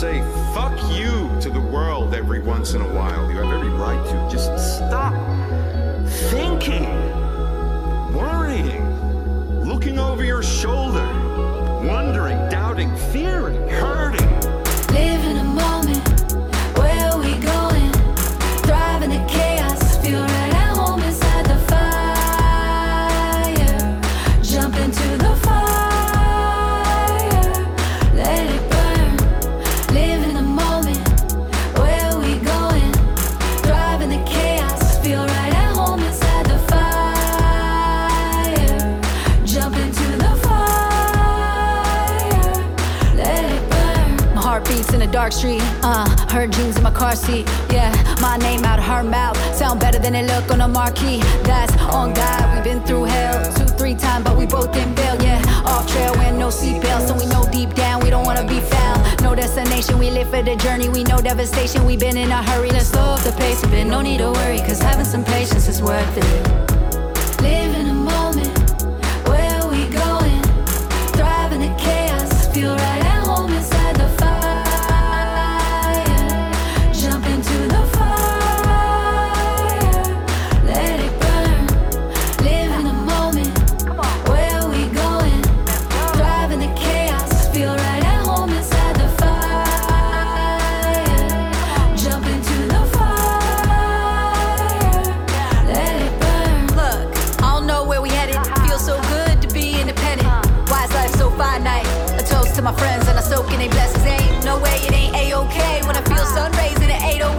say fuck you to the world every once in a while. You have every right to. Just stop thinking, worrying, looking over your shoulder, wondering, doubting, fearing, hurting. Burn. My heart beats in a dark street. Uh, her jeans in my car seat. Yeah, my name out of her mouth. Sound better than it look on a marquee. That's on God. We've been through hell two, three times, but we both in bail. Yeah, off trail wearing no seatbelt, so we know deep down we don't wanna be found. No destination, we live for the journey. We know devastation. We've been in a hurry. Let's slow up the pace a bit. No need to worry, cause having some patience is worth it. to my friends and I soak in their blessings. Ain't no way it ain't a okay when I feel sun rays in an 808.